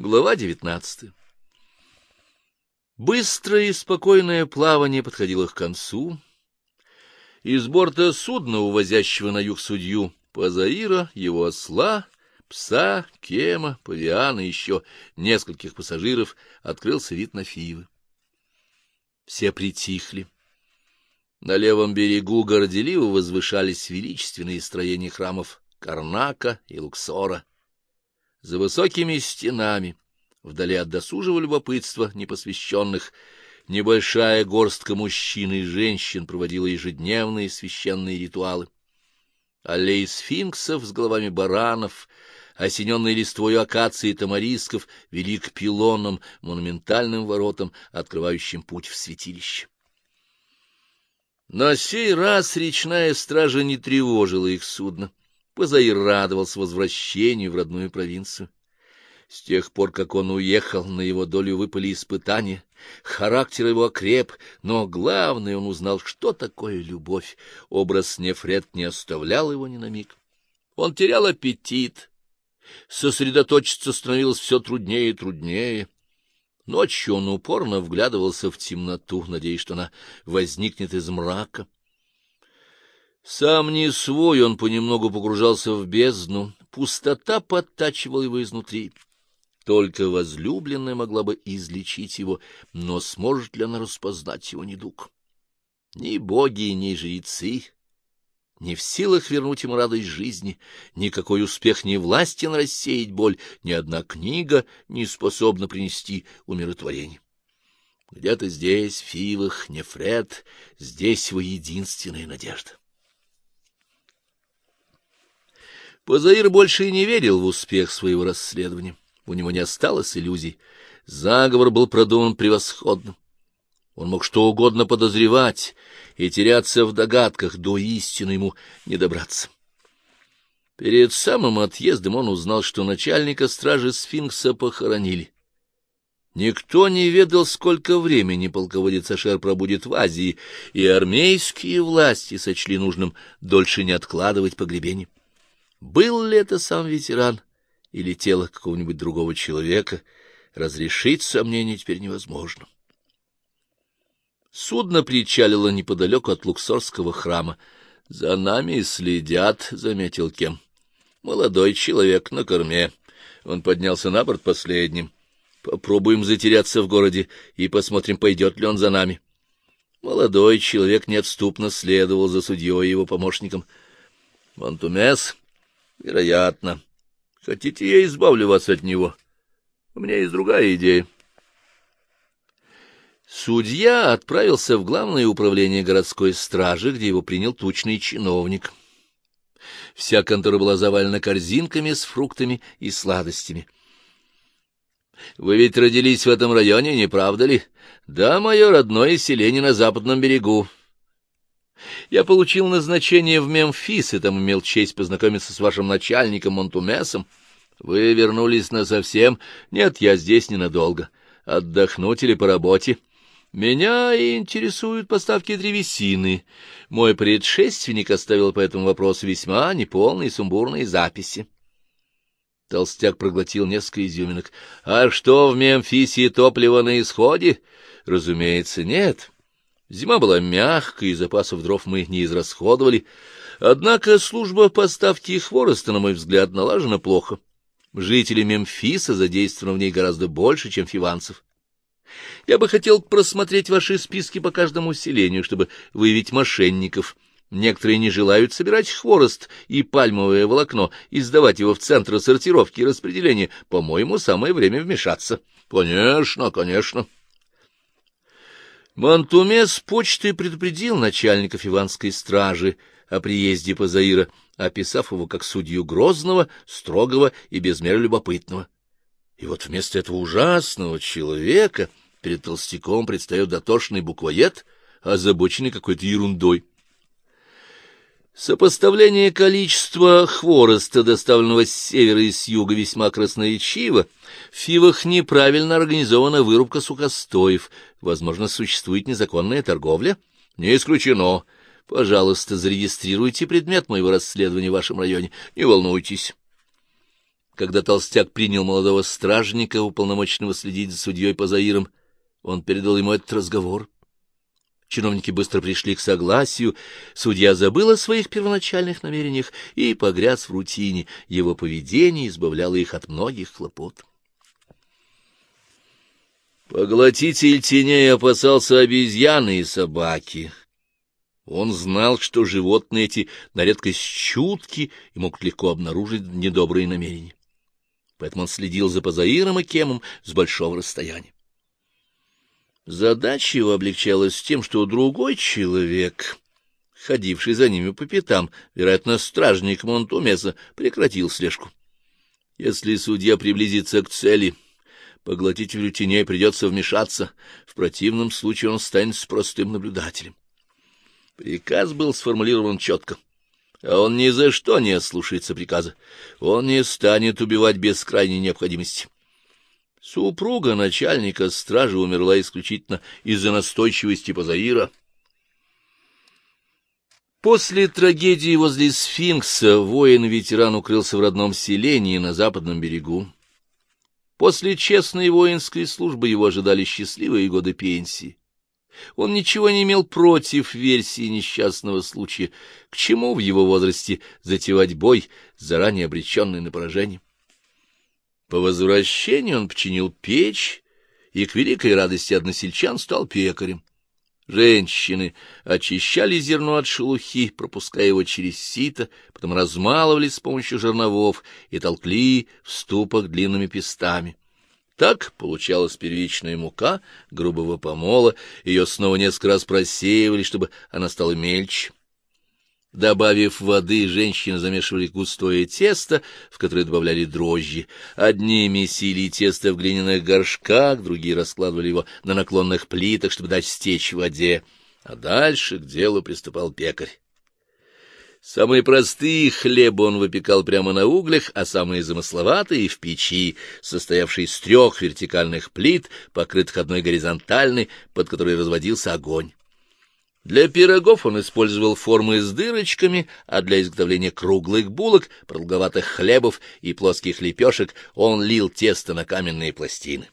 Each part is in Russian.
Глава девятнадцатая Быстрое и спокойное плавание подходило к концу. Из борта судна, увозящего на юг судью, Пазаира, его осла, пса, Кема, Павиана и еще нескольких пассажиров, открылся вид на Фивы. Все притихли. На левом берегу горделиво возвышались величественные строения храмов Карнака и Луксора. За высокими стенами, вдали от досужего любопытства непосвященных, небольшая горстка мужчин и женщин проводила ежедневные священные ритуалы. Аллеи сфинксов с головами баранов, осененные листвою акации и тамарисков, вели к пилонам, монументальным воротам, открывающим путь в святилище. На сей раз речная стража не тревожила их судно. Пазаир радовался возвращению в родную провинцию. С тех пор, как он уехал, на его долю выпали испытания, характер его окреп, но главное, он узнал, что такое любовь. Образ Нефред не оставлял его ни на миг. Он терял аппетит, сосредоточиться становилось все труднее и труднее. Ночью он упорно вглядывался в темноту, надеясь, что она возникнет из мрака. Сам не свой, он понемногу погружался в бездну, пустота подтачивала его изнутри. Только возлюбленная могла бы излечить его, но сможет ли она распознать его недуг? Ни боги, ни жрецы не в силах вернуть ему радость жизни, никакой успех не властен рассеять боль, ни одна книга не способна принести умиротворение. Где-то здесь, в Фивах, Нефред, здесь его единственная надежда. Позаир больше и не верил в успех своего расследования. У него не осталось иллюзий. Заговор был продуман превосходно. Он мог что угодно подозревать и теряться в догадках, до истины ему не добраться. Перед самым отъездом он узнал, что начальника стражи сфинкса похоронили. Никто не ведал, сколько времени полководец Ашер пробудет в Азии, и армейские власти сочли нужным дольше не откладывать погребение. Был ли это сам ветеран или тело какого-нибудь другого человека, разрешить сомнение теперь невозможно. Судно причалило неподалеку от Луксорского храма. — За нами следят, — заметил Кем. — Молодой человек на корме. Он поднялся на борт последним. Попробуем затеряться в городе и посмотрим, пойдет ли он за нами. Молодой человек неотступно следовал за судьей и его помощником. — Монтумес? — Вероятно. Хотите, я избавлю вас от него? У меня есть другая идея. Судья отправился в главное управление городской стражи, где его принял тучный чиновник. Вся контора была завалена корзинками с фруктами и сладостями. — Вы ведь родились в этом районе, не правда ли? — Да, мое родное селение на западном берегу. Я получил назначение в Мемфис, и там имел честь познакомиться с вашим начальником Монтумесом. Вы вернулись насовсем? Нет, я здесь ненадолго. Отдохнуть или по работе? Меня интересуют поставки древесины. Мой предшественник оставил по этому вопросу весьма неполные сумбурные записи. Толстяк проглотил несколько изюминок. — А что, в Мемфисе топливо на исходе? — Разумеется, нет. Зима была мягкой, и запасов дров мы не израсходовали. Однако служба поставки хвороста, на мой взгляд, налажена плохо. Жители Мемфиса задействованы в ней гораздо больше, чем фиванцев. Я бы хотел просмотреть ваши списки по каждому селению, чтобы выявить мошенников. Некоторые не желают собирать хворост и пальмовое волокно и сдавать его в центр сортировки и распределения. По-моему, самое время вмешаться. — Конечно, конечно. Монтуме с почтой предупредил начальников Иванской стражи о приезде Пазаира, описав его как судью грозного, строгого и без меры любопытного. И вот вместо этого ужасного человека перед толстяком предстает дотошный буквоед, озабоченный какой-то ерундой. Сопоставление количества хвороста, доставленного с севера и с юга, весьма красноречиво. В Фивах неправильно организована вырубка сухостоев. Возможно, существует незаконная торговля? Не исключено. Пожалуйста, зарегистрируйте предмет моего расследования в вашем районе. Не волнуйтесь. Когда толстяк принял молодого стражника, уполномоченного следить за судьей Пазаиром, он передал ему этот разговор. Чиновники быстро пришли к согласию, судья забыл о своих первоначальных намерениях и погряз в рутине, его поведение избавляло их от многих хлопот. Поглотитель теней опасался обезьяны и собаки. Он знал, что животные эти на редкость чутки и мог легко обнаружить недобрые намерения. Поэтому он следил за Пазаиром и Кемом с большого расстояния. Задача его облегчалась тем, что другой человек, ходивший за ними по пятам, вероятно, стражник Монтумеса, прекратил слежку. Если судья приблизится к цели — Поглотителю теней придется вмешаться, в противном случае он станет простым наблюдателем. Приказ был сформулирован четко, а он ни за что не ослушается приказа. Он не станет убивать без крайней необходимости. Супруга начальника стражи умерла исключительно из-за настойчивости Пазаира. После трагедии возле сфинкса воин-ветеран укрылся в родном селении на западном берегу. После честной воинской службы его ожидали счастливые годы пенсии. Он ничего не имел против версии несчастного случая, к чему в его возрасте затевать бой, заранее обреченный на поражение. По возвращении он починил печь и, к великой радости односельчан, стал пекарем. Женщины очищали зерно от шелухи, пропуская его через сито, потом размалывали с помощью жерновов и толкли в ступах длинными пестами. Так получалась первичная мука грубого помола, ее снова несколько раз просеивали, чтобы она стала мельче. Добавив воды, женщины замешивали густое тесто, в которое добавляли дрожжи. Одни месили тесто в глиняных горшках, другие раскладывали его на наклонных плитах, чтобы дать стечь воде. А дальше к делу приступал пекарь. Самые простые хлебы он выпекал прямо на углях, а самые замысловатые — в печи, состоявшей из трех вертикальных плит, покрытых одной горизонтальной, под которой разводился огонь. Для пирогов он использовал формы с дырочками, а для изготовления круглых булок, продолговатых хлебов и плоских лепешек он лил тесто на каменные пластины.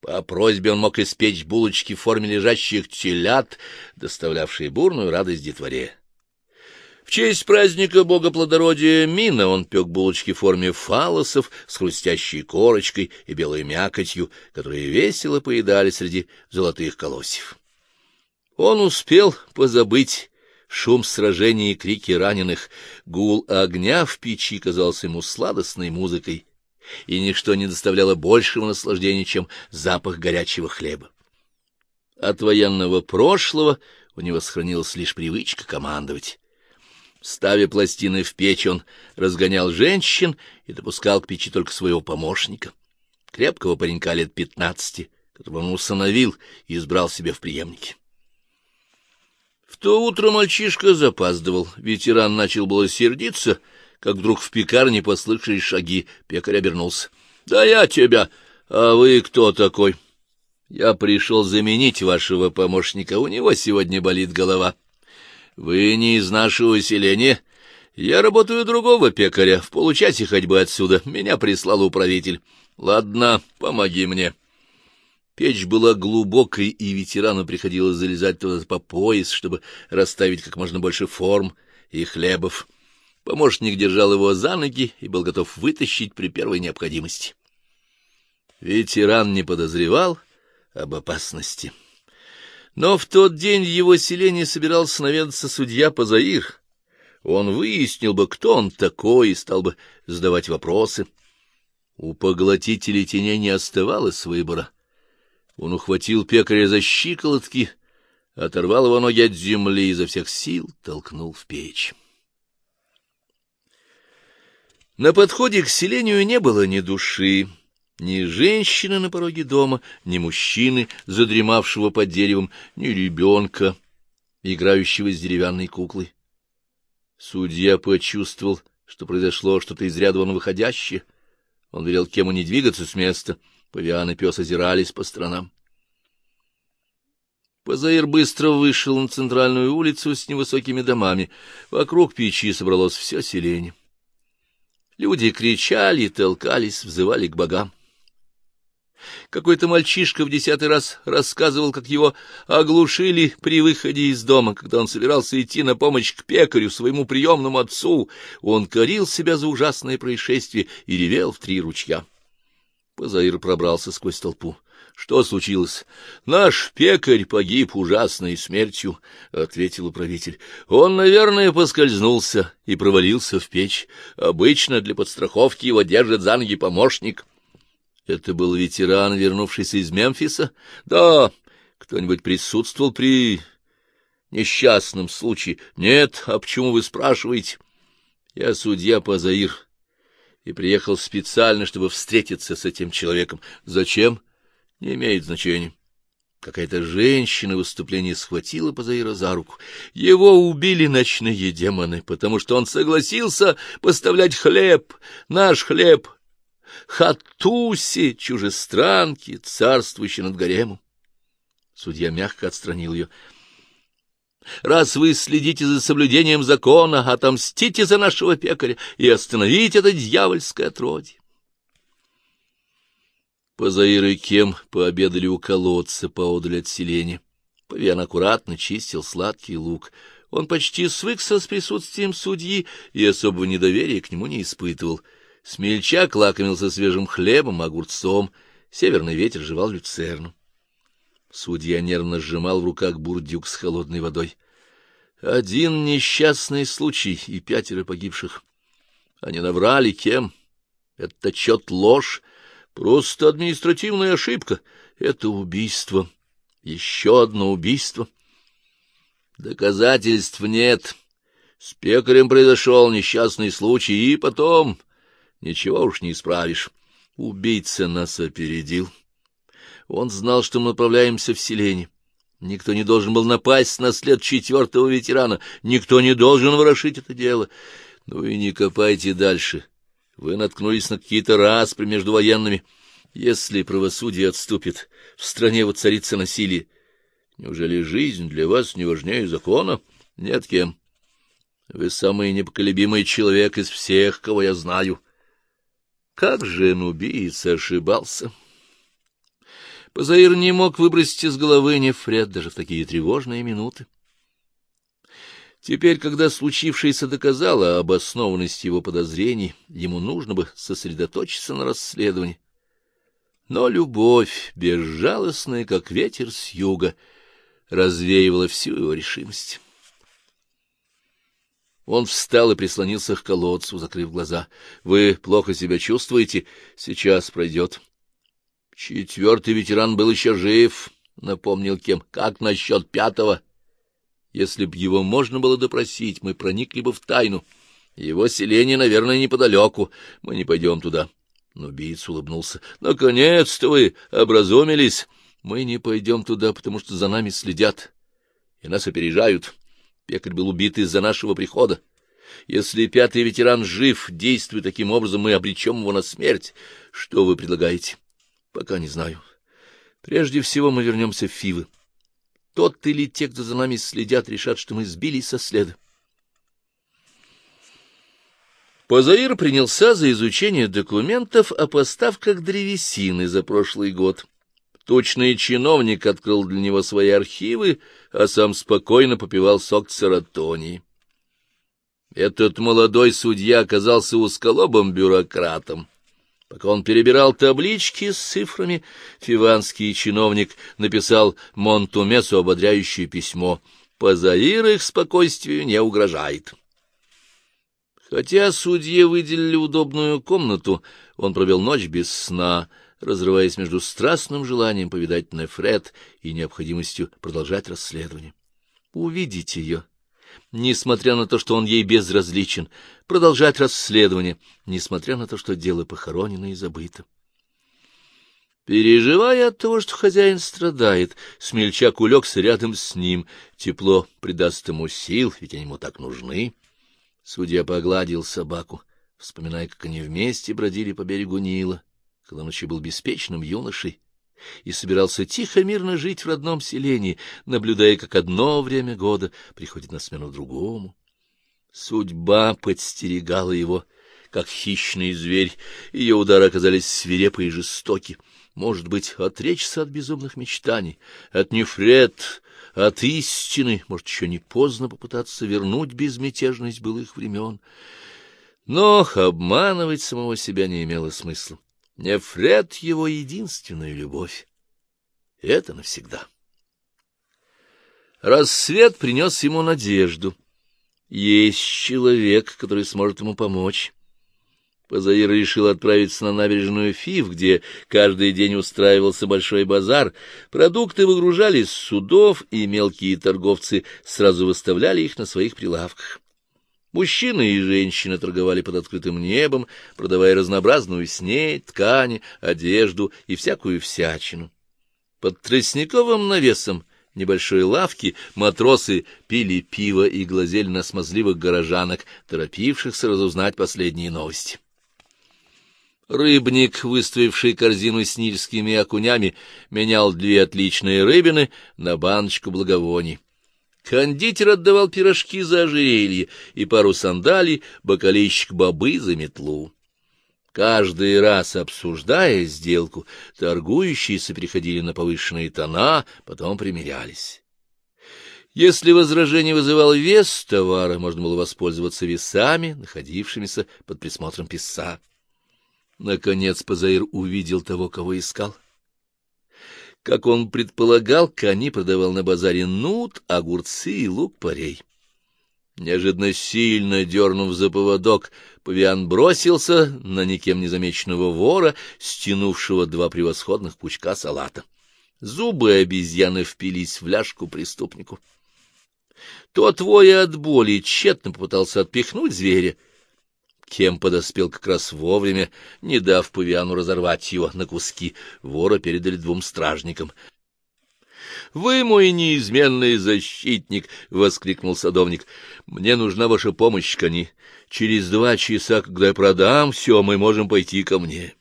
По просьбе он мог испечь булочки в форме лежащих телят, доставлявшие бурную радость детворе. В честь праздника бога плодородия Мина он пек булочки в форме фалосов с хрустящей корочкой и белой мякотью, которые весело поедали среди золотых колосьев. Он успел позабыть шум сражений и крики раненых. Гул огня в печи казался ему сладостной музыкой, и ничто не доставляло большего наслаждения, чем запах горячего хлеба. От военного прошлого у него сохранилась лишь привычка командовать. Ставя пластины в печь, он разгонял женщин и допускал к печи только своего помощника, крепкого паренька лет пятнадцати, которого он усыновил и избрал себе в преемнике. То утро мальчишка запаздывал. Ветеран начал было сердиться, как вдруг в пекарне послышались шаги. Пекарь обернулся. — Да я тебя! А вы кто такой? — Я пришел заменить вашего помощника. У него сегодня болит голова. — Вы не из нашего селения? Я работаю другого пекаря. В получасе ходьбы отсюда. Меня прислал управитель. Ладно, помоги мне. — Печь была глубокой, и ветерану приходилось залезать туда по пояс, чтобы расставить как можно больше форм и хлебов. Помощник держал его за ноги и был готов вытащить при первой необходимости. Ветеран не подозревал об опасности. Но в тот день в его селении собирался наведаться судья Пазаир. Он выяснил бы, кто он такой, и стал бы задавать вопросы. У поглотителей теней не оставалось выбора — он ухватил пекаря за щиколотки, оторвал его ноги от земли и изо всех сил толкнул в печь. На подходе к селению не было ни души, ни женщины на пороге дома, ни мужчины, задремавшего под деревом, ни ребенка, играющего с деревянной куклой. Судья почувствовал, что произошло что-то из ряда вон выходящее. Он велел Кему не двигаться с места — Павиан и пес озирались по сторонам. Пазаир быстро вышел на центральную улицу с невысокими домами. Вокруг печи собралось все селение. Люди кричали, толкались, взывали к богам. Какой-то мальчишка в десятый раз рассказывал, как его оглушили при выходе из дома, когда он собирался идти на помощь к пекарю, своему приемному отцу. Он корил себя за ужасное происшествие и ревел в три ручья. Позаир пробрался сквозь толпу. — Что случилось? — Наш пекарь погиб ужасной смертью, — ответил управитель. — Он, наверное, поскользнулся и провалился в печь. Обычно для подстраховки его держит за ноги помощник. — Это был ветеран, вернувшийся из Мемфиса? — Да. Кто-нибудь присутствовал при несчастном случае? — Нет. А почему вы спрашиваете? — Я судья Пазаир и приехал специально, чтобы встретиться с этим человеком. Зачем? Не имеет значения. Какая-то женщина в выступлении схватила Пазаира за руку. Его убили ночные демоны, потому что он согласился поставлять хлеб, наш хлеб, Хатуси, чужестранки, царствующей над гаремом. Судья мягко отстранил ее. Раз вы следите за соблюдением закона, отомстите за нашего пекаря и остановите это дьявольское отродье. Позаир и Кем пообедали у колодца поодаль от селения. Павиан аккуратно чистил сладкий лук. Он почти свыкся с присутствием судьи и особого недоверия к нему не испытывал. Смельчак лакомился свежим хлебом, огурцом, северный ветер жевал люцерну. Судья нервно сжимал в руках бурдюк с холодной водой. Один несчастный случай и пятеро погибших. Они наврали кем? Это отчет ложь, просто административная ошибка. Это убийство. Еще одно убийство. Доказательств нет. С пекарем произошел несчастный случай, и потом... Ничего уж не исправишь. Убийца нас опередил. Он знал, что мы направляемся в селение. Никто не должен был напасть на след четвертого ветерана. Никто не должен ворошить это дело. Ну и не копайте дальше. Вы наткнулись на какие-то распри между военными. Если правосудие отступит, в стране воцарится насилие. Неужели жизнь для вас не важнее закона? Нет кем. Вы самый непоколебимый человек из всех, кого я знаю. Как же убийца ошибался? Позаир не мог выбросить из головы Нефред даже в такие тревожные минуты. Теперь, когда случившееся доказало обоснованность его подозрений, ему нужно бы сосредоточиться на расследовании. Но любовь, безжалостная, как ветер с юга, развеивала всю его решимость. Он встал и прислонился к колодцу, закрыв глаза. — Вы плохо себя чувствуете? Сейчас пройдет. — Четвертый ветеран был еще жив, — напомнил Кем. — Как насчет пятого? Если б его можно было допросить, мы проникли бы в тайну. Его селение, наверное, неподалеку. Мы не пойдем туда. Но убийц улыбнулся. — Наконец-то вы образумились. Мы не пойдем туда, потому что за нами следят. И нас опережают. Пекарь был убит из-за нашего прихода. Если пятый ветеран жив, действуя таким образом, мы обречем его на смерть. Что вы предлагаете? Пока не знаю. Прежде всего мы вернемся в Фивы. Тот или те, кто за нами следят, решат, что мы сбились со следа. Позаир принялся за изучение документов о поставках древесины за прошлый год. Точный чиновник открыл для него свои архивы, а сам спокойно попивал сок цератонии. Этот молодой судья оказался узколобым бюрократом. Пока он перебирал таблички с цифрами, фиванский чиновник написал Монтумесу ободряющее письмо. Позаир их спокойствию не угрожает. Хотя судье выделили удобную комнату, он провел ночь без сна, разрываясь между страстным желанием повидать Нефред и необходимостью продолжать расследование. Увидеть ее несмотря на то, что он ей безразличен, продолжать расследование, несмотря на то, что дело похоронено и забыто. Переживая от того, что хозяин страдает, смельчак улегся рядом с ним, тепло придаст ему сил, ведь они ему так нужны. Судья погладил собаку, вспоминая, как они вместе бродили по берегу Нила, когда он еще был беспечным юношей, и собирался тихо-мирно жить в родном селении, наблюдая, как одно время года приходит на смену другому. Судьба подстерегала его, как хищный зверь. Ее удары оказались свирепы и жестоки. Может быть, отречься от безумных мечтаний, от нефред, от истины, может, еще не поздно попытаться вернуть безмятежность былых времен. Но обманывать самого себя не имело смысла. Нефред — его единственная любовь. Это навсегда. Рассвет принес ему надежду. Есть человек, который сможет ему помочь. Позаир решил отправиться на набережную Фив, где каждый день устраивался большой базар. Продукты выгружались с судов, и мелкие торговцы сразу выставляли их на своих прилавках. Мужчины и женщины торговали под открытым небом, продавая разнообразную снедь, ткани, одежду и всякую всячину. Под тростниковым навесом небольшой лавки матросы пили пиво и глазели на смазливых горожанок, торопившихся разузнать последние новости. Рыбник, выставивший корзину с нильскими окунями, менял две отличные рыбины на баночку благовоний. Кондитер отдавал пирожки за ожерелье и пару сандалий, бокалейщик бобы за метлу. Каждый раз обсуждая сделку, торгующиеся переходили на повышенные тона, потом примирялись. Если возражение вызывал вес товара, можно было воспользоваться весами, находившимися под присмотром писца. Наконец Пазаир увидел того, кого искал. Как он предполагал, Кани продавал на базаре нут, огурцы и лук-порей. Неожиданно сильно дернув за поводок, павиан бросился на никем незамеченного вора, стянувшего два превосходных пучка салата. Зубы обезьяны впились в ляжку преступнику. Тот, воя от боли, тщетно попытался отпихнуть зверя, Кем подоспел как раз вовремя, не дав павиану разорвать его на куски. Вора передали двум стражникам. — Вы мой неизменный защитник! — воскликнул садовник. — Мне нужна ваша помощь, кони. Через два часа, когда я продам все, мы можем пойти ко мне.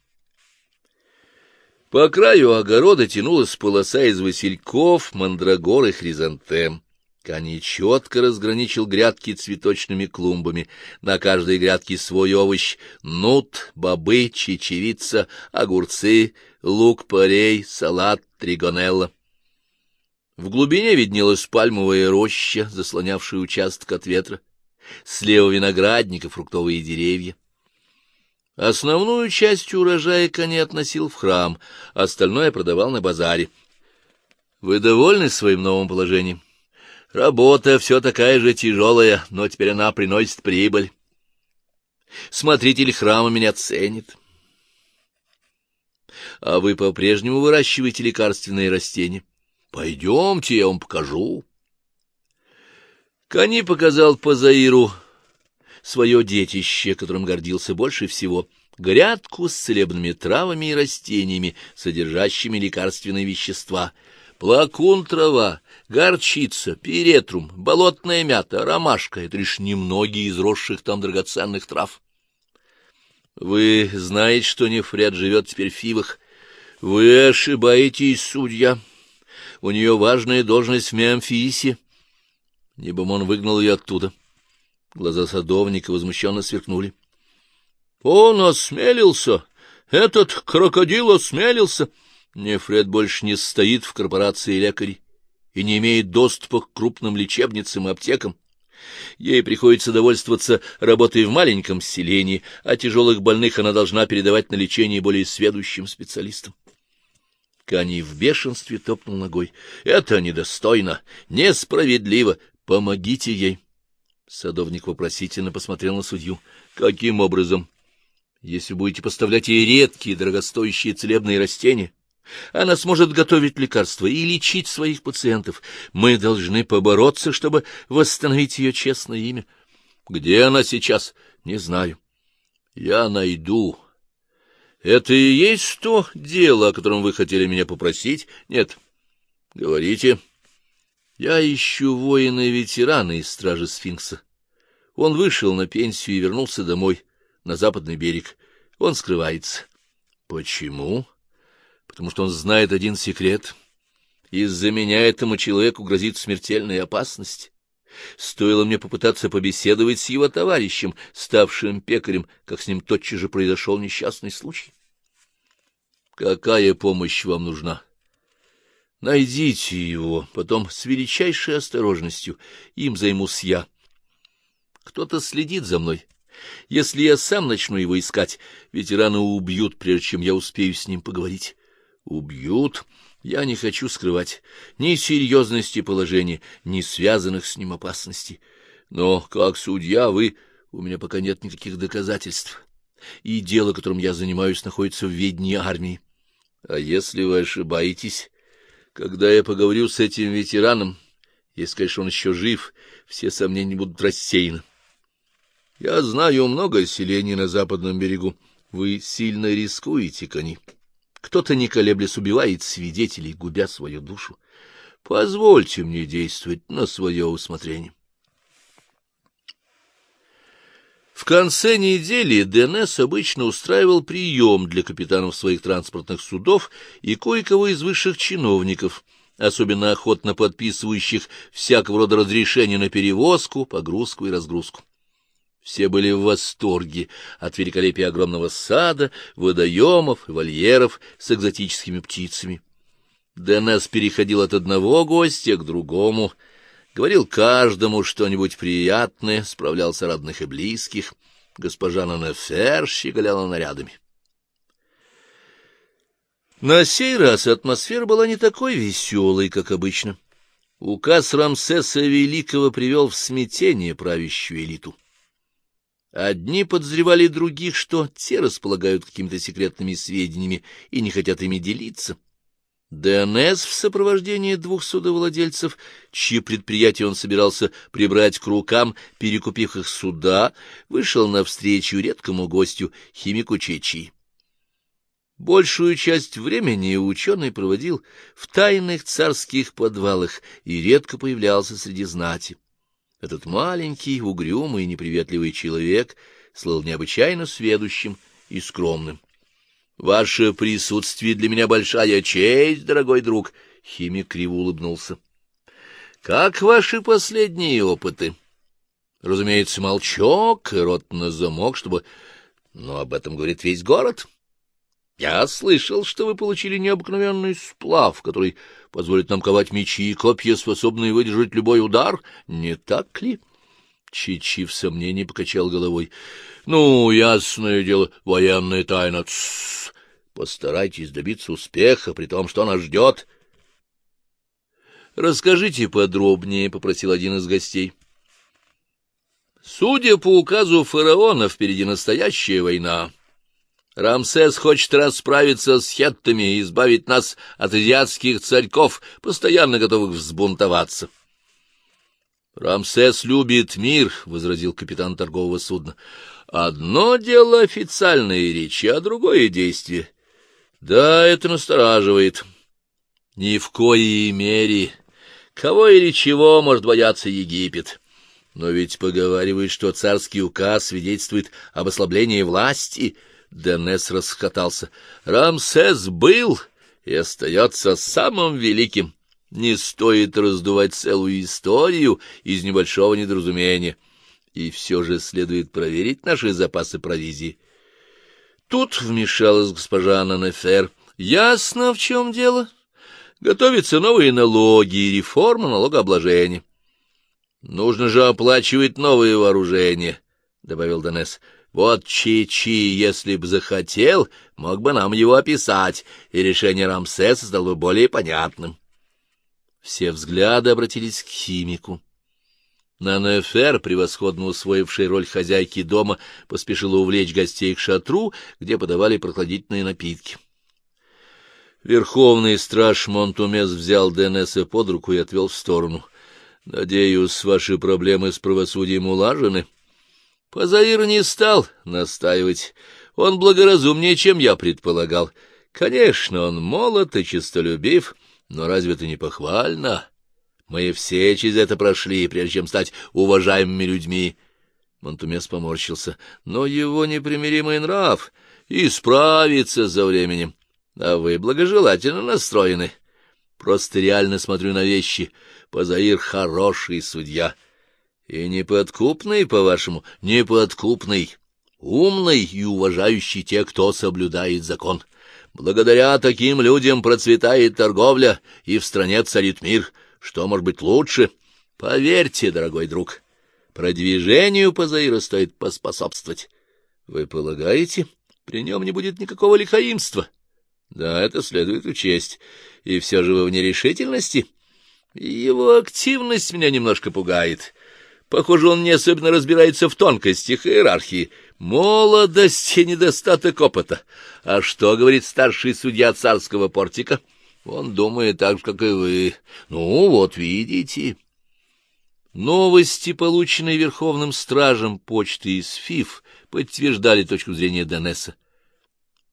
По краю огорода тянулась полоса из васильков, мандрагор и хризантем. Кани четко разграничил грядки цветочными клумбами. На каждой грядке свой овощ — нут, бобы, чечевица, огурцы, лук-порей, салат, тригонелла. В глубине виднелась пальмовая роща, заслонявшая участок от ветра. Слева виноградник и фруктовые деревья. Основную часть урожая Кани относил в храм, остальное продавал на базаре. — Вы довольны своим новым положением? — Работа все такая же тяжелая, но теперь она приносит прибыль. Смотритель храма меня ценит. А вы по-прежнему выращиваете лекарственные растения? Пойдемте, я вам покажу. Кани показал Пазаиру свое детище, которым гордился больше всего, грядку с целебными травами и растениями, содержащими лекарственные вещества — Плакун трава, горчица, перетрум, болотная мята, ромашка — это лишь немногие из росших там драгоценных трав. Вы знаете, что Нефред живет теперь в Фивах? Вы ошибаетесь, судья. У нее важная должность в Мемфисе. Небомон выгнал ее оттуда. Глаза садовника возмущенно сверкнули. — Он осмелился! Этот крокодил осмелился! — Нефред больше не стоит в корпорации лекарей и не имеет доступа к крупным лечебницам и аптекам. Ей приходится довольствоваться работой в маленьком селении, а тяжелых больных она должна передавать на лечение более сведущим специалистам. Кани в бешенстве топнул ногой. — Это недостойно, несправедливо. Помогите ей. Садовник вопросительно посмотрел на судью. — Каким образом? — Если будете поставлять ей редкие, дорогостоящие целебные растения, она сможет готовить лекарства и лечить своих пациентов. Мы должны побороться, чтобы восстановить ее честное имя. Где она сейчас? Не знаю. Я найду. Это и есть то дело, о котором вы хотели меня попросить? Нет. Говорите. Я ищу воина-ветерана из стражи сфинкса. Он вышел на пенсию и вернулся домой, на западный берег. Он скрывается. Почему? Потому что он знает один секрет. Из-за меня этому человеку грозит смертельная опасность. Стоило мне попытаться побеседовать с его товарищем, ставшим пекарем, как с ним тотчас же произошел несчастный случай. Какая помощь вам нужна? Найдите его, потом с величайшей осторожностью им займусь я. Кто-то следит за мной. Если я сам начну его искать, ветерана убьют, прежде чем я успею с ним поговорить. Убьют? Я не хочу скрывать ни серьезности положения, ни связанных с ним опасностей. Но, как судья, вы... У меня пока нет никаких доказательств. И дело, которым я занимаюсь, находится в ведении армии. А если вы ошибаетесь, когда я поговорю с этим ветераном, если, конечно, он еще жив, все сомнения будут рассеяны. Я знаю много селений на западном берегу. Вы сильно рискуете, кони. Кто-то, не колеблясь, убивает свидетелей, губя свою душу. Позвольте мне действовать на свое усмотрение. В конце недели ДНС обычно устраивал прием для капитанов своих транспортных судов и кое-кого из высших чиновников, особенно охотно подписывающих всякого рода разрешения на перевозку, погрузку и разгрузку. Все были в восторге от великолепия огромного сада, водоемов и вольеров с экзотическими птицами. Денес переходил от одного гостя к другому, говорил каждому что-нибудь приятное, справлялся родных и близких. Госпожа Нанефер щеголяла нарядами. На сей раз атмосфера была не такой веселой, как обычно. Указ Рамсеса Великого привел в смятение правящую элиту. Одни подозревали других, что те располагают какими-то секретными сведениями и не хотят ими делиться. ДНС в сопровождении двух судовладельцев, чьи предприятия он собирался прибрать к рукам, перекупив их суда, вышел навстречу редкому гостю, химику Чечи. Большую часть времени ученый проводил в тайных царских подвалах и редко появлялся среди знати. Этот маленький, угрюмый и неприветливый человек слыл необычайно сведущим и скромным. — Ваше присутствие для меня большая честь, дорогой друг! — химик криво улыбнулся. — Как ваши последние опыты? — Разумеется, молчок, рот на замок, чтобы... Но об этом говорит весь город. — я слышал, что вы получили необыкновенный сплав, который позволит нам ковать мечи и копья, способные выдержать любой удар. Не так ли? Чичи в сомнении покачал головой. — Ну, ясное дело, военная тайна. Тссс. Постарайтесь добиться успеха, при том, что нас ждет. — Расскажите подробнее, — попросил один из гостей. — Судя по указу фараона, впереди настоящая война. Рамсес хочет расправиться с хеттами и избавить нас от азиатских царьков, постоянно готовых взбунтоваться. — Рамсес любит мир, — возразил капитан торгового судна. — Одно дело официальные речи, а другое действие. Да, это настораживает. Ни в коей мере. Кого или чего может бояться Египет? Но ведь поговаривают, что царский указ свидетельствует об ослаблении власти — Денес расхотался. Рамсес был и остается самым великим. Не стоит раздувать целую историю из небольшого недоразумения. И все же следует проверить наши запасы провизии. Тут вмешалась госпожа Нанефер. Ясно, в чем дело. Готовятся новые налоги и реформа налогообложения. Нужно же оплачивать новые вооружения, — добавил Денес. Вот Чи-Чи, если б захотел, мог бы нам его описать, и решение Рамсеса стало бы более понятным. Все взгляды обратились к химику. Нанефер, превосходно усвоивший роль хозяйки дома, поспешила увлечь гостей к шатру, где подавали прохладительные напитки. Верховный страж Монтумес взял Денеса под руку и отвел в сторону. — Надеюсь, ваши проблемы с правосудием улажены? — Позаир не стал настаивать. Он благоразумнее, чем я предполагал. Конечно, он молод и честолюбив, но разве это не похвально? Мы все через это прошли, прежде чем стать уважаемыми людьми. Монтумес поморщился. Но его непримиримый нрав исправится за временем. А вы благожелательно настроены. Просто реально смотрю на вещи. Позаир хороший судья. И неподкупный, по-вашему, неподкупный, умный и уважающий тех, кто соблюдает закон. Благодаря таким людям процветает торговля, и в стране царит мир. Что может быть лучше? Поверьте, дорогой друг, продвижению Пазаира стоит поспособствовать. Вы полагаете, при нем не будет никакого лихаимства? Да, это следует учесть. И все же вы в нерешительности. Его активность меня немножко пугает. Похоже, он не особенно разбирается в тонкостях иерархии. Молодость и недостаток опыта. А что говорит старший судья царского портика? Он думает так же, как и вы. Ну, вот видите. Новости, полученные Верховным Стражем почты из ФИФ, подтверждали точку зрения Донесса.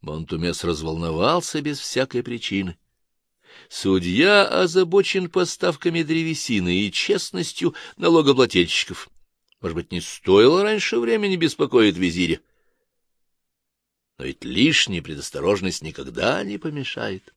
Монтумес разволновался без всякой причины. Судья озабочен поставками древесины и честностью налогоплательщиков. Может быть, не стоило раньше времени беспокоить визиря? Но ведь лишняя предосторожность никогда не помешает.